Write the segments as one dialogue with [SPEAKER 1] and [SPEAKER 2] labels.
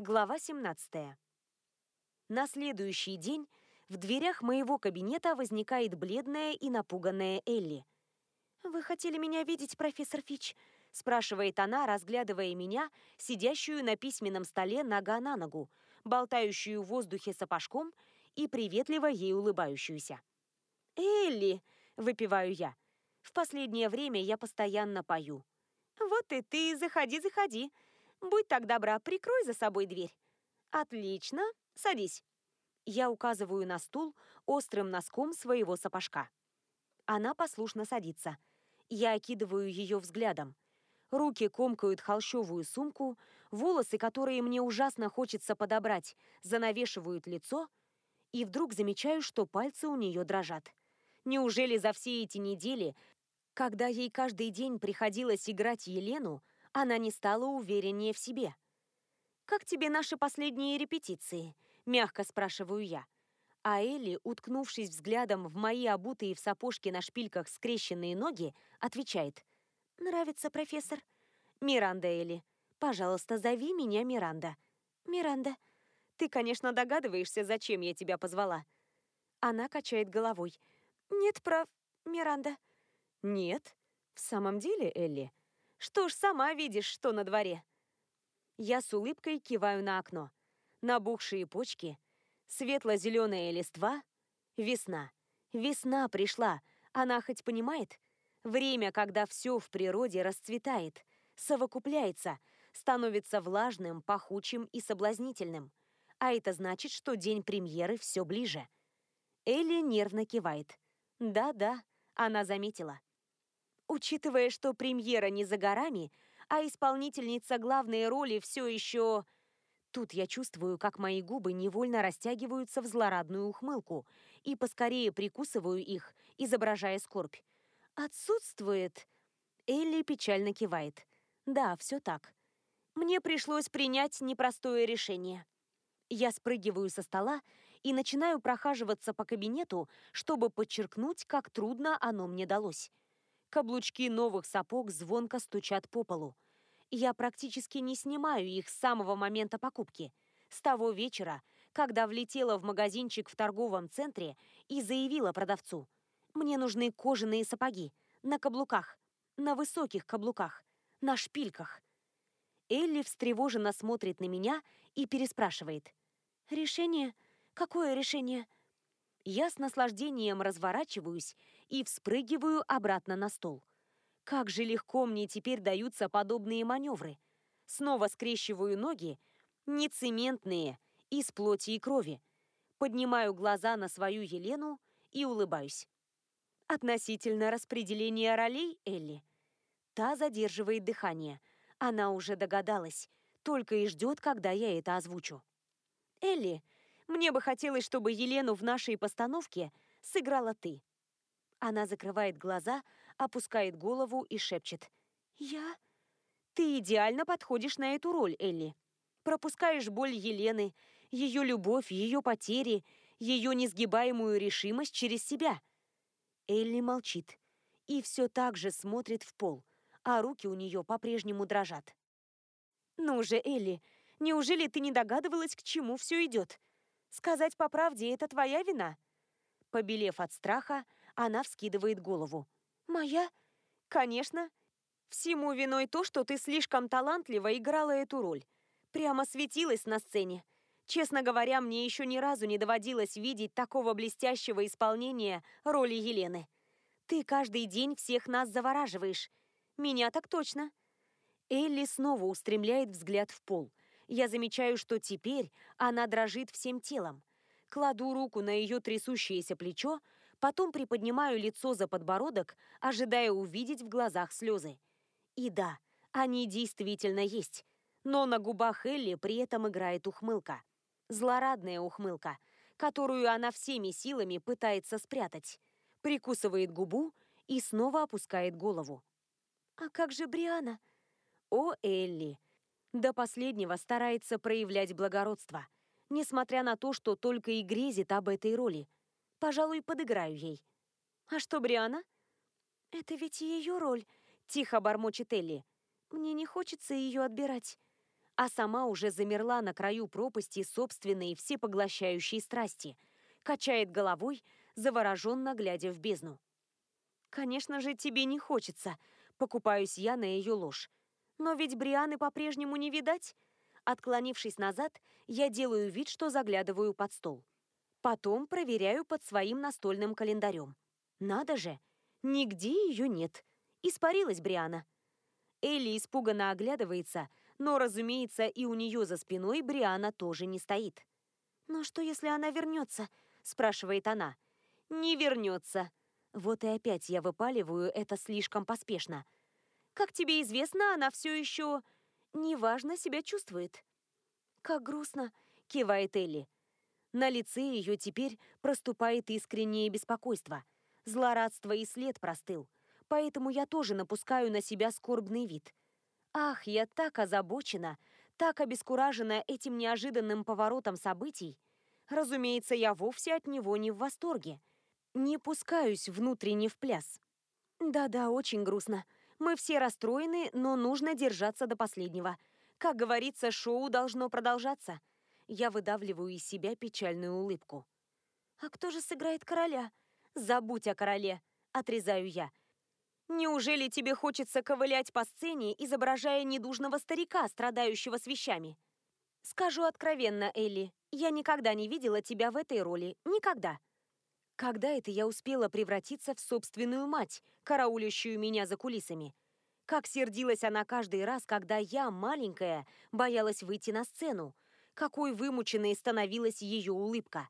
[SPEAKER 1] Глава 17. На следующий день в дверях моего кабинета возникает бледная и напуганная Элли. «Вы хотели меня видеть, профессор Фич?» – спрашивает она, разглядывая меня, сидящую на письменном столе нога на ногу, болтающую в воздухе сапожком и приветливо ей улыбающуюся. «Элли!» – выпиваю я. В последнее время я постоянно пою. «Вот и ты, заходи, заходи. Будь так добра, прикрой за собой дверь». «Отлично, садись». Я указываю на стул острым носком своего сапожка. Она послушно садится. Я окидываю ее взглядом. Руки комкают холщовую сумку, волосы, которые мне ужасно хочется подобрать, занавешивают лицо, и вдруг замечаю, что пальцы у нее дрожат. Неужели за все эти недели когда ей каждый день приходилось играть Елену, она не стала увереннее в себе. «Как тебе наши последние репетиции?» – мягко спрашиваю я. А Элли, уткнувшись взглядом в мои обутые в сапожки на шпильках скрещенные ноги, отвечает. «Нравится, профессор?» «Миранда, Элли. Пожалуйста, зови меня Миранда». «Миранда. Ты, конечно, догадываешься, зачем я тебя позвала». Она качает головой. «Нет, прав, Миранда». Нет. В самом деле, Элли? Что ж, сама видишь, что на дворе. Я с улыбкой киваю на окно. Набухшие почки, светло-зеленая листва. Весна. Весна пришла. Она хоть понимает? Время, когда все в природе расцветает, совокупляется, становится влажным, пахучим и соблазнительным. А это значит, что день премьеры все ближе. Элли нервно кивает. Да-да, она заметила. Учитывая, что премьера не за горами, а исполнительница главной роли все еще... Тут я чувствую, как мои губы невольно растягиваются в злорадную ухмылку и поскорее прикусываю их, изображая скорбь. «Отсутствует...» Элли печально кивает. «Да, все так. Мне пришлось принять непростое решение». Я спрыгиваю со стола и начинаю прохаживаться по кабинету, чтобы подчеркнуть, как трудно оно мне далось. Каблучки новых сапог звонко стучат по полу. Я практически не снимаю их с самого момента покупки. С того вечера, когда влетела в магазинчик в торговом центре и заявила продавцу. Мне нужны кожаные сапоги. На каблуках. На высоких каблуках. На шпильках. Элли встревоженно смотрит на меня и переспрашивает. «Решение? Какое решение?» Я с наслаждением разворачиваюсь и вспрыгиваю обратно на стол. Как же легко мне теперь даются подобные маневры. Снова скрещиваю ноги, не цементные, из плоти и крови. Поднимаю глаза на свою Елену и улыбаюсь. Относительно распределения ролей Элли. Та задерживает дыхание. Она уже догадалась, только и ждет, когда я это озвучу. Элли, мне бы хотелось, чтобы Елену в нашей постановке сыграла ты. Она закрывает глаза, опускает голову и шепчет. «Я?» «Ты идеально подходишь на эту роль, Элли. Пропускаешь боль Елены, ее любовь, ее потери, ее несгибаемую решимость через себя». Элли молчит и все так же смотрит в пол, а руки у нее по-прежнему дрожат. «Ну же, Элли, неужели ты не догадывалась, к чему все идет? Сказать по правде, это твоя вина?» Побелев от страха, она вскидывает голову. «Моя? Конечно. Всему виной то, что ты слишком талантливо играла эту роль. Прямо светилась на сцене. Честно говоря, мне еще ни разу не доводилось видеть такого блестящего исполнения роли Елены. Ты каждый день всех нас завораживаешь. Меня так точно». Элли снова устремляет взгляд в пол. Я замечаю, что теперь она дрожит всем телом. Кладу руку на ее трясущееся плечо, потом приподнимаю лицо за подбородок, ожидая увидеть в глазах слезы. И да, они действительно есть, но на губах Элли при этом играет ухмылка. Злорадная ухмылка, которую она всеми силами пытается спрятать. Прикусывает губу и снова опускает голову. «А как же Бриана?» «О, Элли!» До последнего старается проявлять благородство, несмотря на то, что только и грезит об этой роли. Пожалуй, подыграю ей. А что, Бриана? Это ведь ее роль, тихо бормочет Элли. Мне не хочется ее отбирать. а сама уже замерла на краю пропасти собственной всепоглощающей страсти, качает головой, завороженно глядя в бездну. «Конечно же, тебе не хочется», — покупаюсь я на ее ложь. «Но ведь Брианы по-прежнему не видать». Отклонившись назад, я делаю вид, что заглядываю под стол. Потом проверяю под своим настольным календарем. Надо же, нигде ее нет. Испарилась Бриана. Элли испуганно оглядывается, но, разумеется, и у нее за спиной Бриана тоже не стоит. «Но что, если она вернется?» – спрашивает она. «Не вернется». Вот и опять я выпаливаю это слишком поспешно. Как тебе известно, она все еще неважно себя чувствует. «Как грустно», – кивает Элли. На лице ее теперь проступает искреннее беспокойство. Злорадство и след простыл. Поэтому я тоже напускаю на себя скорбный вид. Ах, я так озабочена, так обескуражена этим неожиданным поворотом событий. Разумеется, я вовсе от него не в восторге. Не пускаюсь внутренне в пляс. Да-да, очень грустно. Мы все расстроены, но нужно держаться до последнего. Как говорится, шоу должно продолжаться. Я выдавливаю из себя печальную улыбку. «А кто же сыграет короля?» «Забудь о короле», — отрезаю я. «Неужели тебе хочется ковылять по сцене, изображая недужного старика, страдающего с вещами?» «Скажу откровенно, Элли, я никогда не видела тебя в этой роли. Никогда». Когда это я успела превратиться в собственную мать, караулющую меня за кулисами? Как сердилась она каждый раз, когда я, маленькая, боялась выйти на сцену. Какой вымученной становилась ее улыбка.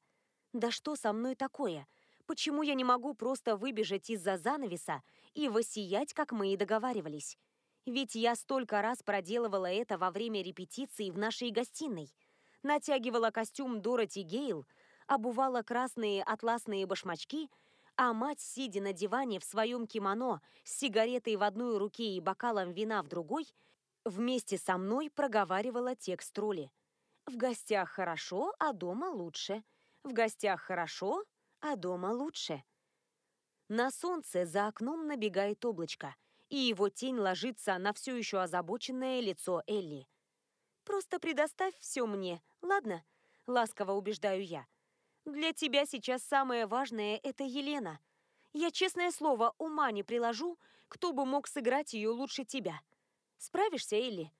[SPEAKER 1] Да что со мной такое? Почему я не могу просто выбежать из-за занавеса и воссиять, как мы и договаривались? Ведь я столько раз проделывала это во время репетиции в нашей гостиной. Натягивала костюм Дороти Гейл, обувала красные атласные башмачки – а мать, сидя на диване в своем кимоно с сигаретой в одной руке и бокалом вина в другой, вместе со мной проговаривала текст роли. «В гостях хорошо, а дома лучше. В гостях хорошо, а дома лучше». На солнце за окном набегает облачко, и его тень ложится на все еще озабоченное лицо Элли. «Просто предоставь все мне, ладно?» — ласково убеждаю я. Для тебя сейчас самое важное – это Елена. Я, честное слово, ума не приложу, кто бы мог сыграть ее лучше тебя. Справишься, Элли?»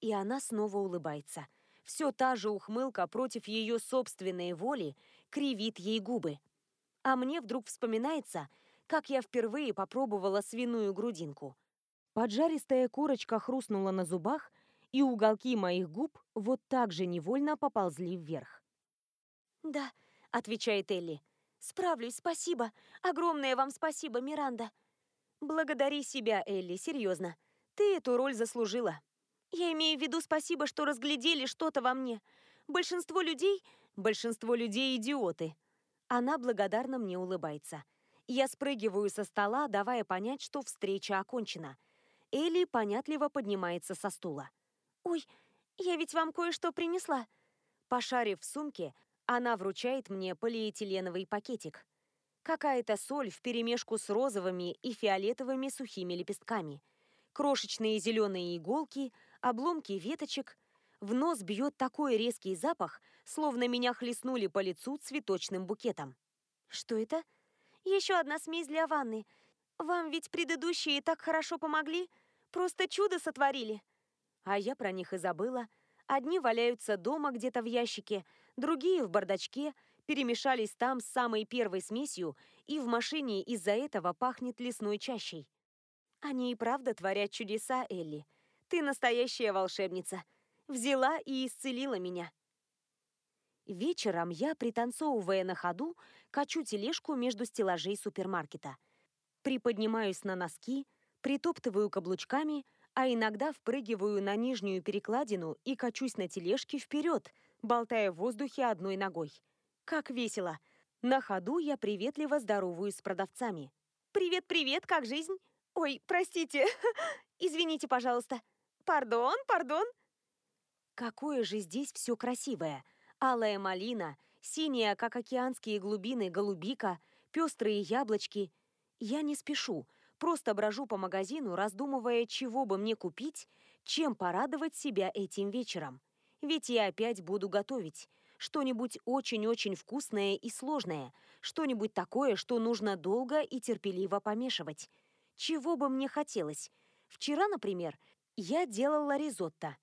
[SPEAKER 1] И она снова улыбается. Все та же ухмылка против ее собственной воли кривит ей губы. А мне вдруг вспоминается, как я впервые попробовала свиную грудинку. Поджаристая курочка хрустнула на зубах, и уголки моих губ вот так же невольно поползли вверх. «Да», отвечает Элли. «Справлюсь, спасибо. Огромное вам спасибо, Миранда». «Благодари себя, Элли, серьезно. Ты эту роль заслужила. Я имею в виду спасибо, что разглядели что-то во мне. Большинство людей... Большинство людей идиоты». Она благодарно мне улыбается. Я спрыгиваю со стола, давая понять, что встреча окончена. Элли понятливо поднимается со стула. «Ой, я ведь вам кое-что принесла». Пошарив в сумке, она вручает мне полиэтиленовый пакетик. Какая-то соль вперемешку с розовыми и фиолетовыми сухими лепестками. Крошечные зеленые иголки, обломки веточек. В нос бьет такой резкий запах, словно меня хлестнули по лицу цветочным букетом. Что это? Еще одна смесь для ванны. Вам ведь предыдущие так хорошо помогли. Просто чудо сотворили. А я про них и забыла. Одни валяются дома где-то в ящике, другие в бардачке, перемешались там с самой первой смесью, и в машине из-за этого пахнет лесной чащей. Они и правда творят чудеса, Элли. Ты настоящая волшебница. Взяла и исцелила меня. Вечером я, пританцовывая на ходу, качу тележку между стеллажей супермаркета. Приподнимаюсь на носки, притоптываю каблучками, а иногда впрыгиваю на нижнюю перекладину и качусь на тележке вперед, болтая в воздухе одной ногой. Как весело! На ходу я приветливо здороваюсь с продавцами. «Привет-привет, как жизнь? Ой, простите, извините, пожалуйста. Пардон, пардон». Какое же здесь все красивое. Алая малина, синяя, как океанские глубины, голубика, пестрые яблочки. Я не спешу, просто брожу по магазину, раздумывая, чего бы мне купить, Чем порадовать себя этим вечером? Ведь я опять буду готовить. Что-нибудь очень-очень вкусное и сложное. Что-нибудь такое, что нужно долго и терпеливо помешивать. Чего бы мне хотелось? Вчера, например, я делала ризотто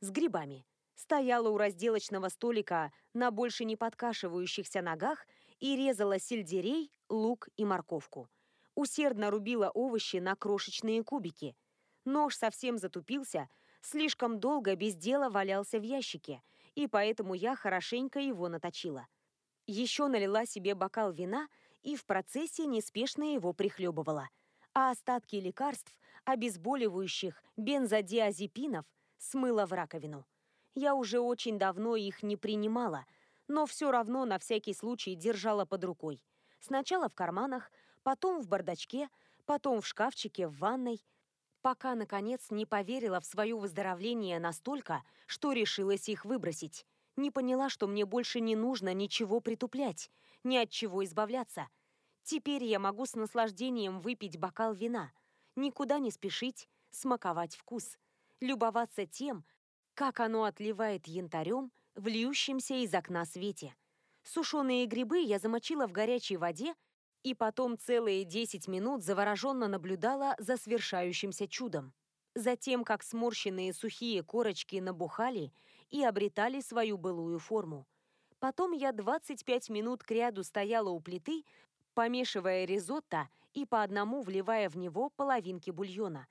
[SPEAKER 1] с грибами. Стояла у разделочного столика на больше не подкашивающихся ногах и резала сельдерей, лук и морковку. Усердно рубила овощи на крошечные кубики. Нож совсем затупился, слишком долго без дела валялся в ящике, и поэтому я хорошенько его наточила. Еще налила себе бокал вина и в процессе неспешно его прихлебывала. А остатки лекарств, обезболивающих, бензодиазепинов смыла в раковину. Я уже очень давно их не принимала, но все равно на всякий случай держала под рукой. Сначала в карманах, потом в бардачке, потом в шкафчике в ванной, пока, наконец, не поверила в свое выздоровление настолько, что решилась их выбросить. Не поняла, что мне больше не нужно ничего притуплять, ни от чего избавляться. Теперь я могу с наслаждением выпить бокал вина, никуда не спешить, смаковать вкус, любоваться тем, как оно отливает янтарем в льющемся из окна свете. Сушеные грибы я замочила в горячей воде и потом целые 10 минут завороженно наблюдала за свершающимся чудом. Затем, как сморщенные сухие корочки набухали и обретали свою былую форму. Потом я 25 минут кряду стояла у плиты, помешивая ризотто и по одному вливая в него половинки бульона.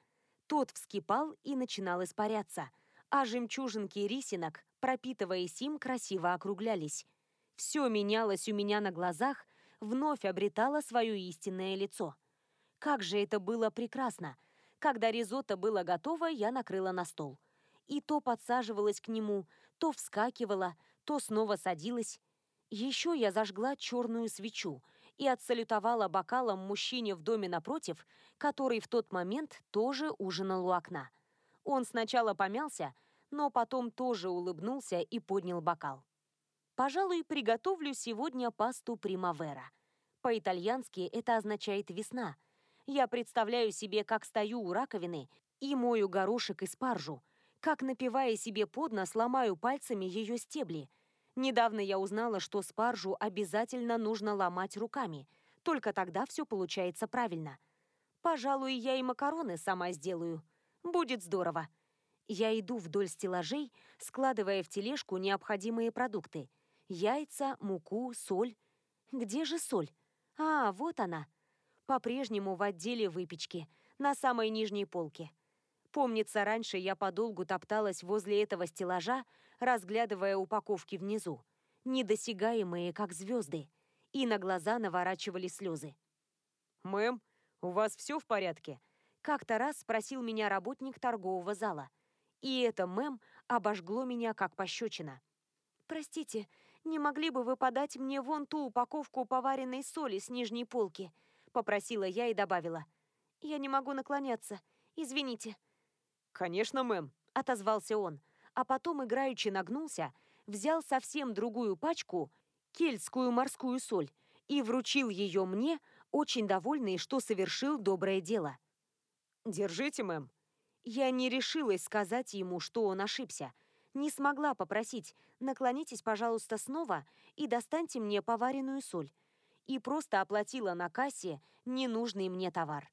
[SPEAKER 1] Тот вскипал и начинал испаряться, а жемчужинки рисинок, пропитываясь им, красиво округлялись. Все менялось у меня на глазах, вновь обретала свое истинное лицо. Как же это было прекрасно! Когда ризотто было готово, я накрыла на стол. И то подсаживалась к нему, то вскакивала, то снова садилась. Еще я зажгла черную свечу и отсалютовала бокалом мужчине в доме напротив, который в тот момент тоже ужинал у окна. Он сначала помялся, но потом тоже улыбнулся и поднял бокал. Пожалуй, приготовлю сегодня пасту примавера. По-итальянски это означает «весна». Я представляю себе, как стою у раковины и мою горошек и спаржу, как, напивая себе под нос, ломаю пальцами ее стебли. Недавно я узнала, что спаржу обязательно нужно ломать руками, только тогда все получается правильно. Пожалуй, я и макароны сама сделаю. Будет здорово. Я иду вдоль стеллажей, складывая в тележку необходимые продукты – Яйца, муку, соль. Где же соль? А, вот она. По-прежнему в отделе выпечки, на самой нижней полке. Помнится, раньше я подолгу топталась возле этого стеллажа, разглядывая упаковки внизу, недосягаемые, как звезды, и на глаза наворачивали слезы. «Мэм, у вас все в порядке?» Как-то раз спросил меня работник торгового зала. И это мэм обожгло меня, как пощечина. «Простите, не могли бы вы подать мне вон ту упаковку поваренной соли с нижней полки?» Попросила я и добавила. «Я не могу наклоняться. Извините». «Конечно, мэм», — отозвался он, а потом играючи нагнулся, взял совсем другую пачку, кельтскую морскую соль, и вручил ее мне, очень довольный, что совершил доброе дело. «Держите, мэм». Я не решилась сказать ему, что он ошибся, не смогла попросить «наклонитесь, пожалуйста, снова и достаньте мне поваренную соль» и просто оплатила на кассе ненужный мне товар.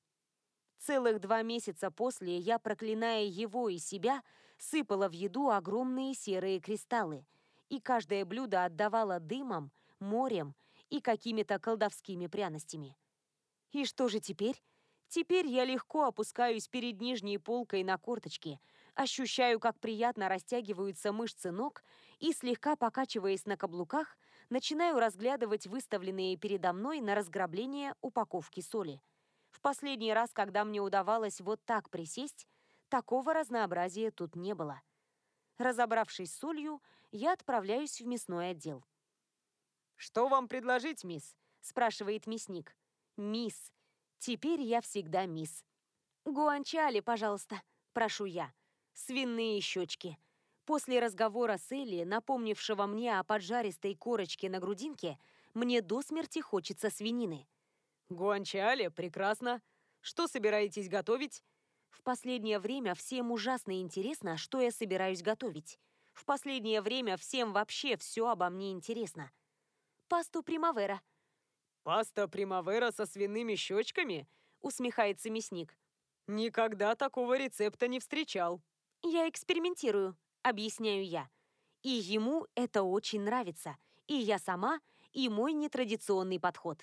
[SPEAKER 1] Целых два месяца после я, проклиная его и себя, сыпала в еду огромные серые кристаллы, и каждое блюдо отдавало дымом, морем и какими-то колдовскими пряностями. И что же теперь? Теперь я легко опускаюсь перед нижней полкой на корточки, ощущаю, как приятно растягиваются мышцы ног и, слегка покачиваясь на каблуках, начинаю разглядывать выставленные передо мной на разграбление упаковки соли. В последний раз, когда мне удавалось вот так присесть, такого разнообразия тут не было. Разобравшись с солью, я отправляюсь в мясной отдел. «Что вам предложить, мисс?» – спрашивает мясник. «Мисс», Теперь я всегда мисс. «Гуанчали, пожалуйста», – прошу я. «Свиные щечки». После разговора с Элли, напомнившего мне о поджаристой корочке на грудинке, мне до смерти хочется свинины. «Гуанчали, прекрасно. Что собираетесь готовить?» В последнее время всем ужасно интересно, что я собираюсь готовить. В последнее время всем вообще все обо мне интересно. Пасту примавера.
[SPEAKER 2] «Паста примавера со свиными щечками?» — усмехается мясник. «Никогда такого рецепта не встречал».
[SPEAKER 1] «Я экспериментирую», — объясняю я. И ему это очень нравится. И я сама, и мой нетрадиционный подход.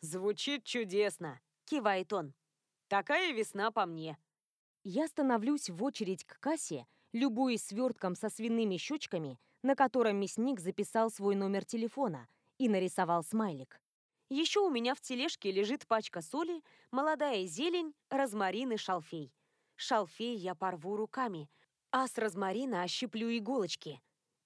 [SPEAKER 2] «Звучит чудесно», —
[SPEAKER 1] кивает он.
[SPEAKER 2] «Такая весна по мне».
[SPEAKER 1] Я становлюсь в очередь к кассе, любуясь свертком со свиными щечками, на котором мясник записал свой номер телефона и нарисовал смайлик. Еще у меня в тележке лежит пачка соли, молодая зелень, розмарин и шалфей. Шалфей я порву руками, а с розмарина ощиплю иголочки.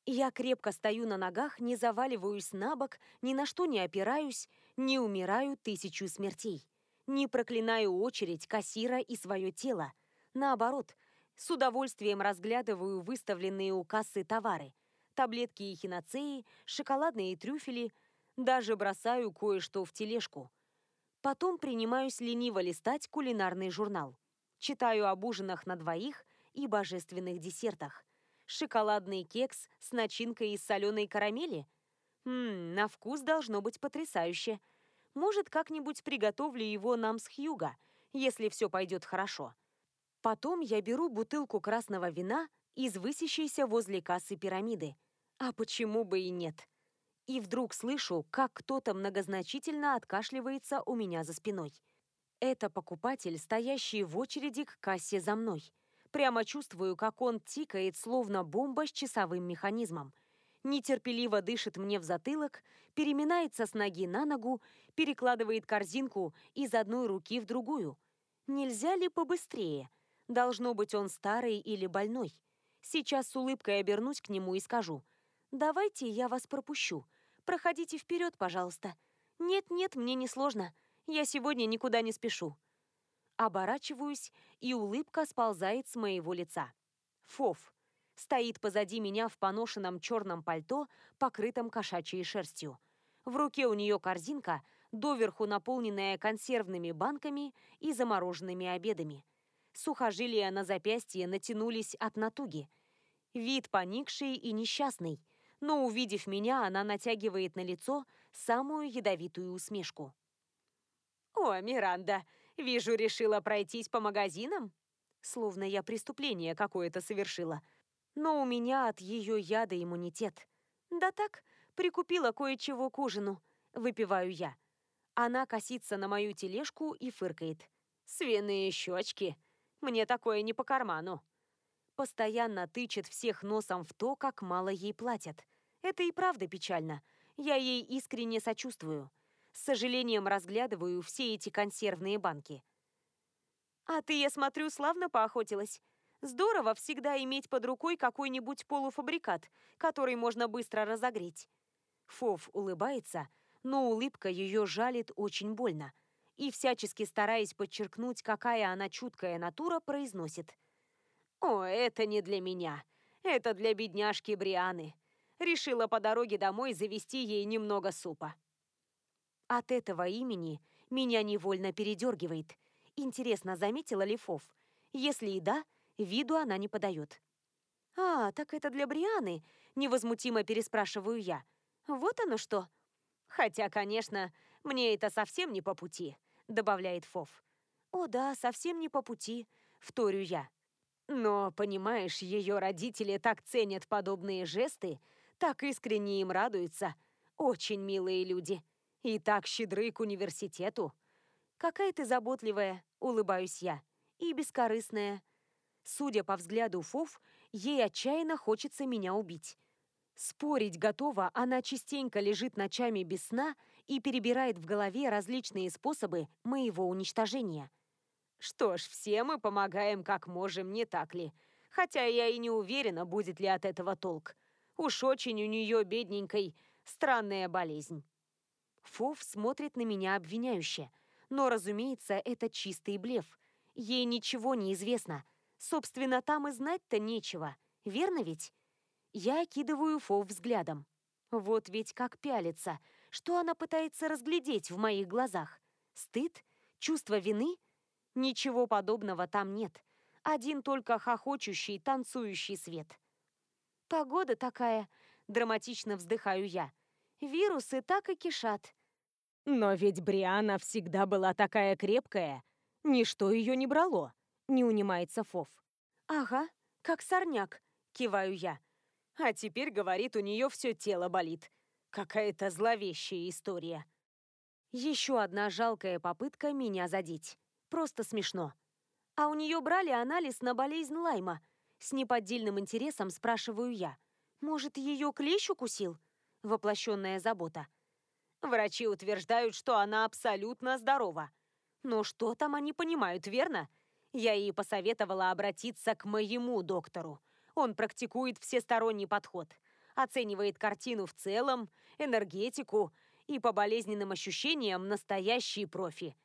[SPEAKER 1] Я крепко стою на ногах, не заваливаюсь на бок, ни на что не опираюсь, не умираю тысячу смертей. Не проклинаю очередь, кассира и свое тело. Наоборот, с удовольствием разглядываю выставленные у кассы товары. Таблетки и хиноцеи, шоколадные трюфели, даже бросаю кое-что в тележку. Потом принимаюсь лениво листать кулинарный журнал. Читаю об ужинах на двоих и божественных десертах. Шоколадный кекс с начинкой из соленой карамели? Ммм, на вкус должно быть потрясающе. Может, как-нибудь приготовлю его нам с Хьюга, если все пойдет хорошо. Потом я беру бутылку красного вина из высящейся возле кассы пирамиды. А почему бы и нет? И вдруг слышу, как кто-то многозначительно откашливается у меня за спиной. Это покупатель, стоящий в очереди к кассе за мной. Прямо чувствую, как он тикает, словно бомба с часовым механизмом. Нетерпеливо дышит мне в затылок, переминается с ноги на ногу, перекладывает корзинку из одной руки в другую. Нельзя ли побыстрее? Должно быть, он старый или больной. Сейчас с улыбкой обернусь к нему и скажу. «Давайте я вас пропущу. Проходите вперед, пожалуйста. Нет-нет, мне не сложно. Я сегодня никуда не спешу». Оборачиваюсь, и улыбка сползает с моего лица. Фоф стоит позади меня в поношенном черном пальто, покрытом кошачьей шерстью. В руке у нее корзинка, доверху наполненная консервными банками и замороженными обедами. Сухожилия на запястье натянулись от натуги. Вид поникший и несчастный, но, увидев меня, она натягивает на лицо самую ядовитую усмешку. «О, Миранда, вижу, решила пройтись по магазинам?» Словно я преступление какое-то совершила. Но у меня от ее яда иммунитет. Да так, прикупила кое-чего к ужину. Выпиваю я. Она косится на мою тележку и фыркает. «Свиные щечки! Мне такое не по карману!» Постоянно тычет всех носом в то, как мало ей платят. Это и правда печально. Я ей искренне сочувствую. С сожалением разглядываю все эти консервные банки. «А ты, я смотрю, славно поохотилась. Здорово всегда иметь под рукой какой-нибудь полуфабрикат, который можно быстро разогреть». Фов улыбается, но улыбка ее жалит очень больно. И, всячески стараясь подчеркнуть, какая она чуткая натура, произносит. «О, это не для меня. Это для бедняжки Брианы. Решила по дороге домой завести ей немного супа. От этого имени меня невольно передергивает. Интересно, заметила ли Фов? Если и да, виду она не подает. «А, так это для Брианы?» – невозмутимо переспрашиваю я. «Вот оно что!» «Хотя, конечно, мне это совсем не по пути», – добавляет Фов. «О да, совсем не по пути», – вторю я. «Но, понимаешь, ее родители так ценят подобные жесты, так искренне им радуются. Очень милые люди. И так щедры к университету. Какая ты заботливая, улыбаюсь я. И бескорыстная. Судя по взгляду Фов, ей отчаянно хочется меня убить. Спорить готова, она частенько лежит ночами без сна и перебирает в голове различные способы моего уничтожения. Что ж, все мы помогаем как можем, не так ли? Хотя я и не уверена, будет ли от этого толк. Уж очень у нее, бедненькой, странная болезнь. Фов смотрит на меня обвиняюще. Но, разумеется, это чистый блеф. Ей ничего не известно. Собственно, там и знать-то нечего. Верно ведь? Я окидываю Фов взглядом. Вот ведь как пялится. Что она пытается разглядеть в моих глазах? Стыд? Чувство вины? Ничего подобного там нет. Один только хохочущий, танцующий свет. «Погода такая», — драматично вздыхаю я. «Вирусы так и кишат».
[SPEAKER 2] «Но ведь Бриана всегда была такая крепкая. Ничто ее не брало», — не унимается Фов.
[SPEAKER 1] «Ага, как сорняк», — киваю я.
[SPEAKER 2] А теперь, говорит, у нее все тело болит. Какая-то зловещая история.
[SPEAKER 1] Еще одна жалкая попытка меня задеть. Просто смешно. А у нее брали анализ на болезнь Лайма. С неподдельным интересом спрашиваю я. Может, ее клещ укусил? Воплощенная забота.
[SPEAKER 2] Врачи утверждают, что она абсолютно здорова. Но что там они понимают, верно? Я ей посоветовала обратиться к моему доктору. Он практикует всесторонний подход. Оценивает картину в целом, энергетику и по болезненным ощущениям настоящий профи.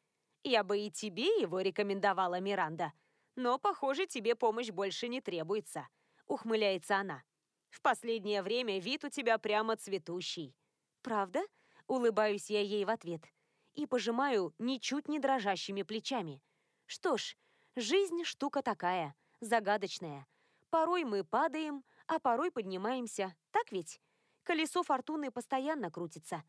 [SPEAKER 2] Я бы и тебе его рекомендовала, Миранда. Но, похоже, тебе помощь больше не требуется. Ухмыляется она. В последнее время вид у тебя прямо цветущий.
[SPEAKER 1] Правда? Улыбаюсь я ей в ответ. И пожимаю ничуть не дрожащими плечами. Что ж, жизнь штука такая, загадочная. Порой мы падаем, а порой поднимаемся. Так ведь? Колесо фортуны постоянно крутится.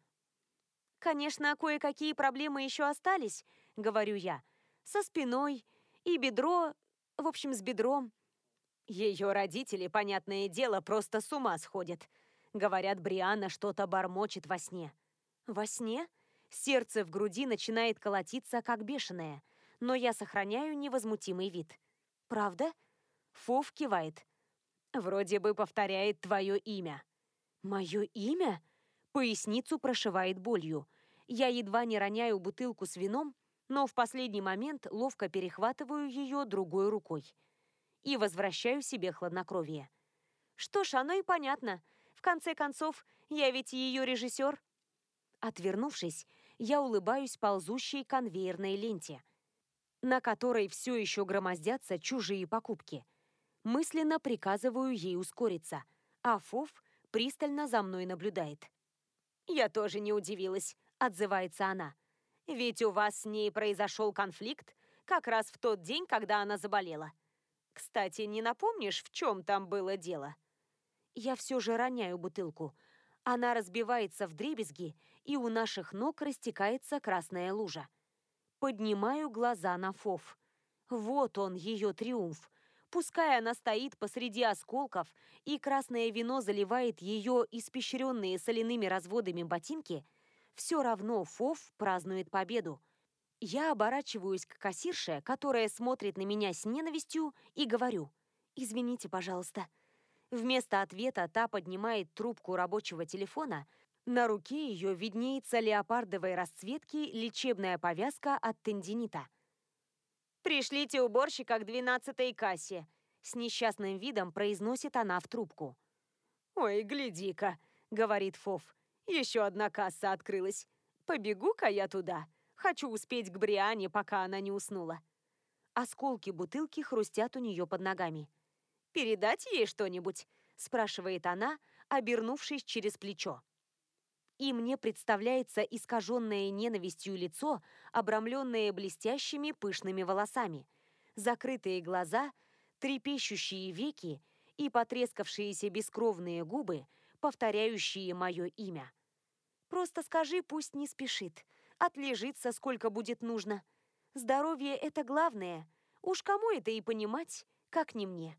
[SPEAKER 1] Конечно, кое-какие проблемы еще остались, говорю я. Со спиной и бедро, в общем, с бедром.
[SPEAKER 2] Ее родители, понятное дело, просто с ума сходят. Говорят, Бриана что-то бормочет во сне.
[SPEAKER 1] Во сне? Сердце в груди начинает колотиться, как бешеное, но я сохраняю невозмутимый вид. Правда? Фов кивает.
[SPEAKER 2] Вроде бы повторяет твое имя.
[SPEAKER 1] Мое имя? Поясницу прошивает болью. Я едва не роняю бутылку с вином, но в последний момент ловко перехватываю ее другой рукой и возвращаю себе хладнокровие. Что ж, оно и понятно. В конце концов, я ведь ее режиссер. Отвернувшись, я улыбаюсь ползущей конвейерной ленте, на которой все еще громоздятся чужие покупки. Мысленно приказываю ей ускориться, а Фов пристально за мной наблюдает.
[SPEAKER 2] «Я тоже не удивилась», — отзывается она. «Ведь у вас с ней произошел конфликт как раз в тот день, когда она заболела. Кстати, не напомнишь, в чем там было дело?»
[SPEAKER 1] Я все же роняю бутылку. Она разбивается в дребезги, и у наших ног растекается красная лужа. Поднимаю глаза на Фов. Вот он, ее триумф. Пускай она стоит посреди осколков, и красное вино заливает ее испещренные соляными разводами ботинки, все равно Фов празднует победу. Я оборачиваюсь к кассирше, которая смотрит на меня с ненавистью, и говорю «Извините, пожалуйста». Вместо ответа та поднимает трубку рабочего телефона, на руке ее виднеется леопардовой расцветки лечебная повязка от тендинита –
[SPEAKER 2] «Пришлите уборщика к двенадцатой кассе», — с несчастным видом произносит она в трубку. «Ой, гляди-ка», — говорит Фов, — «еще одна касса открылась. Побегу-ка я туда. Хочу успеть к Бриане, пока она не уснула».
[SPEAKER 1] Осколки бутылки хрустят у нее под ногами.
[SPEAKER 2] «Передать ей что-нибудь?» — спрашивает она, обернувшись через плечо
[SPEAKER 1] и мне представляется искаженное ненавистью лицо, обрамленное блестящими пышными волосами, закрытые глаза, трепещущие веки и потрескавшиеся бескровные губы, повторяющие мое имя. Просто скажи, пусть не спешит, отлежится, сколько будет нужно. Здоровье — это главное. Уж кому это и понимать, как не мне.